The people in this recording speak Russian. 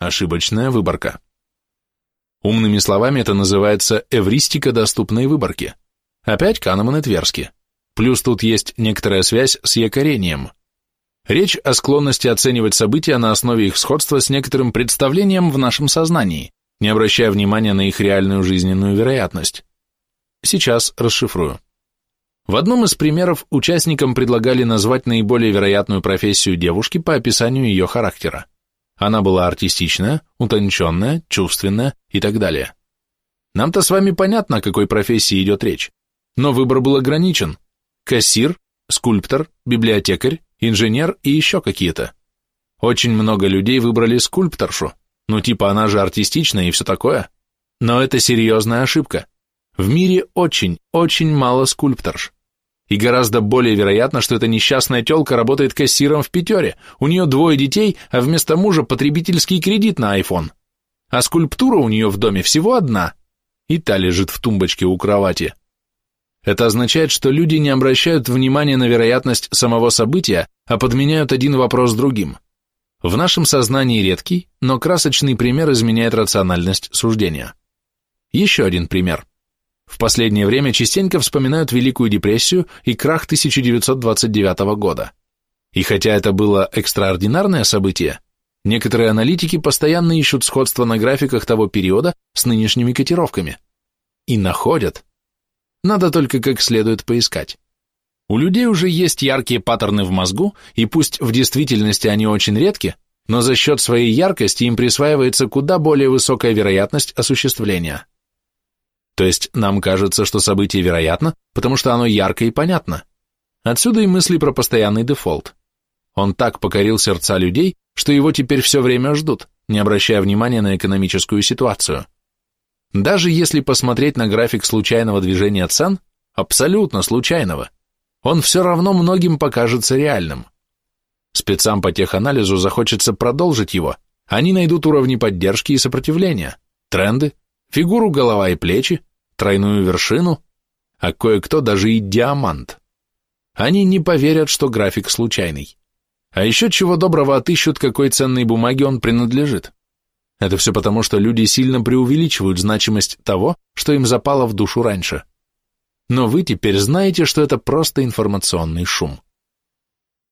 Ошибочная выборка. Умными словами это называется эвристика доступной выборки. Опять Канеман и Тверски. Плюс тут есть некоторая связь с якорением. Речь о склонности оценивать события на основе их сходства с некоторым представлением в нашем сознании, не обращая внимания на их реальную жизненную вероятность. Сейчас расшифрую. В одном из примеров участникам предлагали назвать наиболее вероятную профессию девушки по описанию ее характера. Она была артистичная, утонченная, чувственная и так далее. Нам-то с вами понятно, о какой профессии идет речь, но выбор был ограничен. Кассир, скульптор, библиотекарь, инженер и еще какие-то. Очень много людей выбрали скульпторшу, ну типа она же артистичная и все такое. Но это серьезная ошибка. В мире очень, очень мало скульпторш. И гораздо более вероятно, что эта несчастная тёлка работает кассиром в пятере, у нее двое детей, а вместо мужа потребительский кредит на iPhone. А скульптура у нее в доме всего одна, и та лежит в тумбочке у кровати. Это означает, что люди не обращают внимания на вероятность самого события, а подменяют один вопрос другим. В нашем сознании редкий, но красочный пример изменяет рациональность суждения. Еще один пример. В последнее время частенько вспоминают Великую депрессию и крах 1929 года. И хотя это было экстраординарное событие, некоторые аналитики постоянно ищут сходство на графиках того периода с нынешними котировками. И находят. Надо только как следует поискать. У людей уже есть яркие паттерны в мозгу, и пусть в действительности они очень редки, но за счет своей яркости им присваивается куда более высокая вероятность осуществления. То есть нам кажется, что событие вероятно, потому что оно ярко и понятно. Отсюда и мысли про постоянный дефолт. Он так покорил сердца людей, что его теперь все время ждут, не обращая внимания на экономическую ситуацию. Даже если посмотреть на график случайного движения цен, абсолютно случайного, он все равно многим покажется реальным. Спецам по теханализу захочется продолжить его, они найдут уровни поддержки и сопротивления, тренды, фигуру голова и плечи, тройную вершину, а кое-кто даже и диамант. Они не поверят, что график случайный. А еще чего доброго отыщут, какой ценной бумаге он принадлежит. Это все потому, что люди сильно преувеличивают значимость того, что им запало в душу раньше. Но вы теперь знаете, что это просто информационный шум.